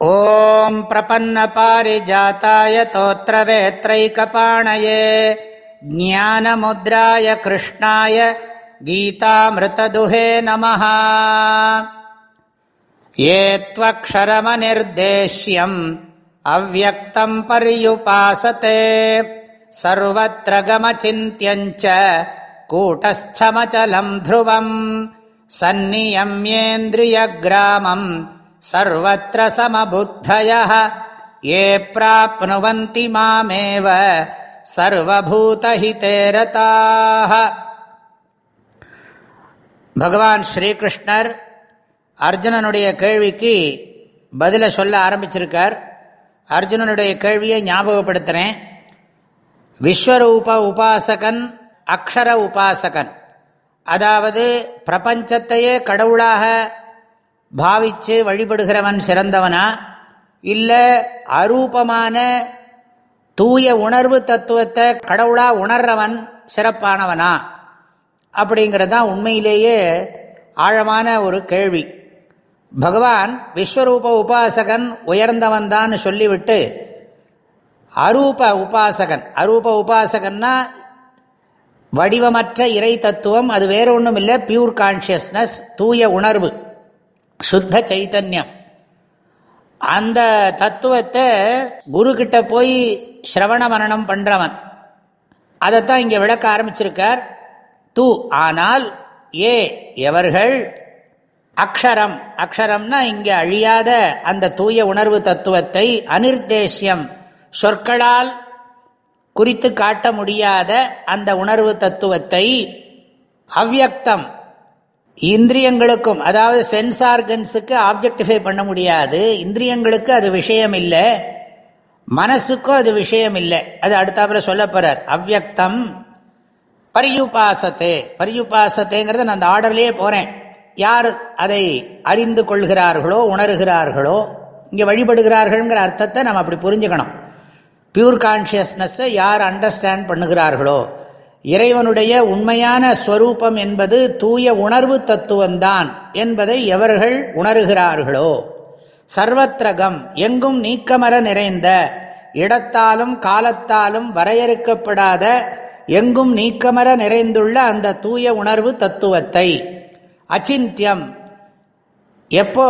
ॐ प्रपन्नपारिजाताय तोत्रवेत्रैकपाणये ज्ञानमुद्राय कृष्णाय गीतामृतदुहे नमः ये त्वक्षरमनिर्देश्यम् अव्यक्तम् पर्युपासते सर्वत्र गमचिन्त्यञ्च कूटस्थमचलम् ध्रुवम् सन्नियम्येन्द्रियग्रामम् सर्वत्र समबुद्धयः ये प्राप्नुवन्ति मामेव சர்வூதஹிதே ரதாக பகவான் ஸ்ரீகிருஷ்ணர் அர்ஜுனனுடைய கேள்விக்கு பதில சொல்ல ஆரம்பிச்சிருக்கார் அர்ஜுனனுடைய கேள்வியை ஞாபகப்படுத்துகிறேன் விஸ்வரூப உபாசகன் அக்ஷர உபாசகன் அதாவது பிரபஞ்சத்தையே கடவுளாக பாவித்து வழிபடுகிறவன் சிறந்தவனா? இல்லை அரூபமான தூய உணர்வு தத்துவத்தை கடவுளாக உணர்றவன் சிறப்பானவனா? அப்படிங்கிறது தான் உண்மையிலேயே ஆழமான ஒரு கேள்வி. பகவான் விஸ்வரூப உபாசகன் உயர்ந்தவன்தான் சொல்லிவிட்டு அரூப உபாசகன் அரூப உபாசகன்னா வடிவமற்ற இறை தத்துவம் அது வேற ஒன்றும் இல்லை பியூர் கான்ஷியஸ்னஸ் தூய உணர்வு. சுத்த சைத்தன்யம். அந்த தத்துவத்தை குரு போய் சிரவண மரணம் பண்ணுறவன் அதைத்தான் இங்கே விளக்க ஆரம்பிச்சிருக்கார். தூ ஆனால் ஏ எவர்கள்? அக்ஷரம். அக்ஷரம்னா இங்கே அழியாத அந்த தூய உணர்வு தத்துவத்தை அனிர்தேசியம் சொற்களால் குறித்து காட்ட முடியாத அந்த உணர்வு தத்துவத்தை அவ்யக்தம் இந்திரியங்களுக்கும் அதாவது சென்ஸ் ஆர்கன்ஸுக்கு ஆப்ஜெக்டிஃபை பண்ண முடியாது. இந்திரியங்களுக்கு அது விஷயம் இல்லை மனசுக்கும் அது விஷயம் இல்லை அது அடுத்தாப்புல சொல்ல போறார். அவ்வக்தம் பரியுபாசத்தே. பரியுபாசத்தேங்கிறத நான் அந்த ஆர்டர்லேயே போகிறேன் யார் அதை அறிந்து கொள்கிறார்களோ உணர்கிறார்களோ இங்கே வழிபடுகிறார்கள்ங்கிற அர்த்தத்தை நம்ம அப்படி புரிஞ்சுக்கணும். பியூர் கான்ஷியஸ்னஸ்ஸை யார் அண்டர்ஸ்டாண்ட் பண்ணுகிறார்களோ இறைவனுடைய உண்மையான ஸ்வரூபம் என்பது தூய உணர்வு தத்துவந்தான் என்பதை எவர்கள் உணர்கிறார்களோ? சர்வத்திரகம் எங்கும் நீக்கமர நிறைந்த இடத்தாலும் காலத்தாலும் வரையறுக்கப்படாத எங்கும் நீக்கமர நிறைந்துள்ள அந்த தூய உணர்வு தத்துவத்தை. அச்சிந்தியம். எப்போ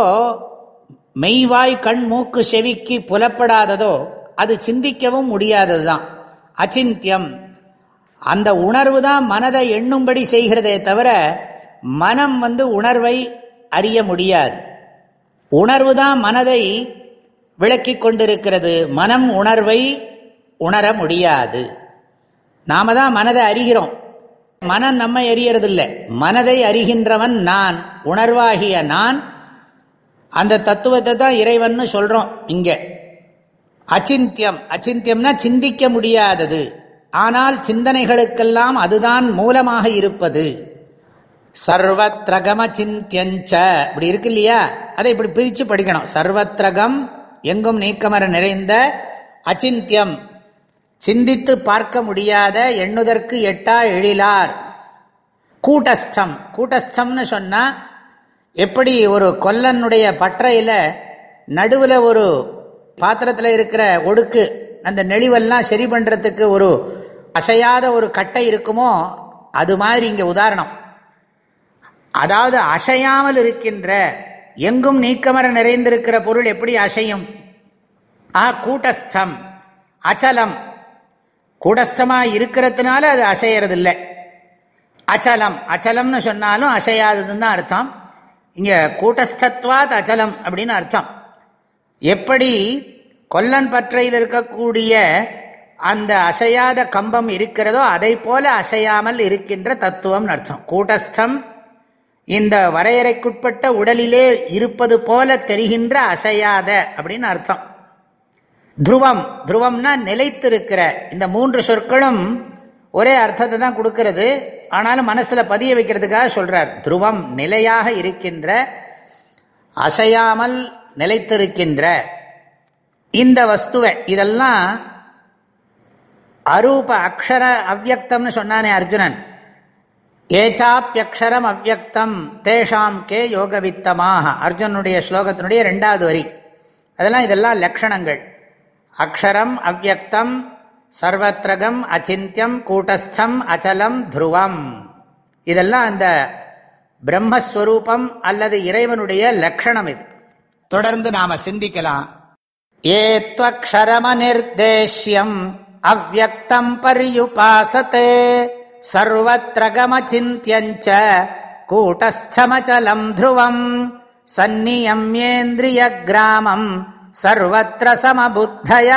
மெய்வாய் கண் மூக்கு செவிக்கு புலப்படாததோ அது சிந்திக்கவும் முடியாததுதான். அச்சிந்தியம். அந்த உணர்வு தான் மனதை எண்ணும்படி செய்கிறதே தவிர மனம் வந்து உணர்வை அறிய முடியாது. உணர்வு தான் மனதை விளக்கி கொண்டிருக்கிறது. மனம் உணர்வை உணர முடியாது. நாம தான் மனதை அறிகிறோம். மனம் நம்மை அறியறதில்லை. மனதை அறிகின்றவன் நான் உணர்வாகிய நான். அந்த தத்துவத்தை தான் இறைவன் சொல்றோம் இங்க. அச்சிந்தியம். அச்சிந்தியம்னா சிந்திக்க முடியாதது. ஆனால் சிந்தனைகளுக்கெல்லாம் அதுதான் மூலமாக இருப்பது. சர்வத்ரகம சிந்தியஞ்ச. இப்படி இருக்கு இல்லையா? அதை இப்படி பிரித்து படிக்கணும். சர்வத்ரகம் எங்கும் நீக்கமர நிறைந்த அச்சிந்தியம். சிந்தித்து பார்க்க முடியாத எண்ணுதற்கு எட்டா எழிலார். கூட்டஸ்தம். கூட்டஸ்தம்னு சொன்னா எப்படி ஒரு கொல்லனுடைய பற்றையில் நடுவில் ஒரு பாத்திரத்தில் இருக்கிற ஒடுக்கு அந்த நெளிவெல்லாம் சரி பண்ணுறதுக்கு ஒரு அசையாத ஒரு கட்டை இருக்குமோ அது மாதிரி இங்கே உதாரணம். அதாவது அசையாமல் இருக்கின்ற எங்கும் நீக்கமர நிறைந்திருக்கிற பொருள் எப்படி அசையும்? ஆ கூட்டஸ்தம் அச்சலம் கூடஸ்தமாக இருக்கிறதுனால அது அசையறதில்லை. அச்சலம் அச்சலம்னு சொன்னாலும் அசையாததுன்னு தான் அர்த்தம். இங்கே கூட்டஸ்தத்வாத் அச்சலம் அப்படின்னு அர்த்தம். எப்படி கொல்லன் பற்றையில் இருக்கக்கூடிய அந்த அசையாத கம்பம் இருக்கிறதோ அதை போல அசையாமல் இருக்கின்ற தத்துவம் அர்த்தம். கூட்டஸ்தம் இந்த வரையறைக்குட்பட்ட உடலிலே இருப்பது போல தெரிகின்ற அசையாத அப்படின்னு அர்த்தம். துருவம் துருவம்னா நிலைத்திருக்கிற. இந்த மூன்று சொற்களும் ஒரே அர்த்தத்தை தான் கொடுக்கறது. ஆனாலும் மனசுல பதிய வைக்கிறதுக்காக சொல்றார். துருவம் நிலையாக இருக்கின்ற அசையாமல் நிலைத்திருக்கின்ற. இந்த வஸ்துவை இதெல்லாம் அரூப அக்ஷர அவ்வக்தம்னு சொன்னானே அர்ஜுனன். ஏச்சாப்பியக்ஷரம் அவ்வக்தம் தேஷாம் கே யோகவித்தமாக. அர்ஜுனுடைய ஸ்லோகத்தினுடைய ரெண்டாவது வரி. அதெல்லாம் இதெல்லாம் லக்ஷணங்கள். அக்ஷரம் அவ்வக்தம் சர்வத்ரகம் அச்சித்யம் கூட்டஸ்தம் அச்சலம் துருவம். இதெல்லாம் அந்த பிரம்மஸ்வரூபம் அல்லது இறைவனுடைய லட்சணம் இது. தொடர்ந்து நாம சிந்திக்கலாம். ஏத்வக்ஷரமநிர்தேஷ்யம் அவ்வக்தம் பரியுபாசத்தே சர்வத்திரகமச்சிந்தியஞ்ச கூட்டஸ்தமச்சலம் த்ருவம் சந்நியமியேந்திரிய கிராமம் சர்வத்திர சமபுத்தய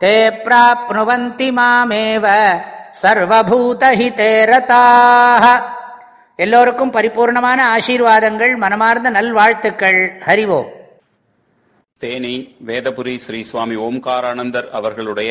தே பிராப்னுவந்தி மாமேவ சர்வபூதஹிதே ரதாக எல்லோருக்கும் பரிபூர்ணமான ஆசீர்வாதங்கள் மனமார்ந்த நல்வாழ்த்துக்கள். ஹரிவோம் தேனி வேதபுரி ஸ்ரீ சுவாமி ஓம்காரானந்தர் அவர்களுடைய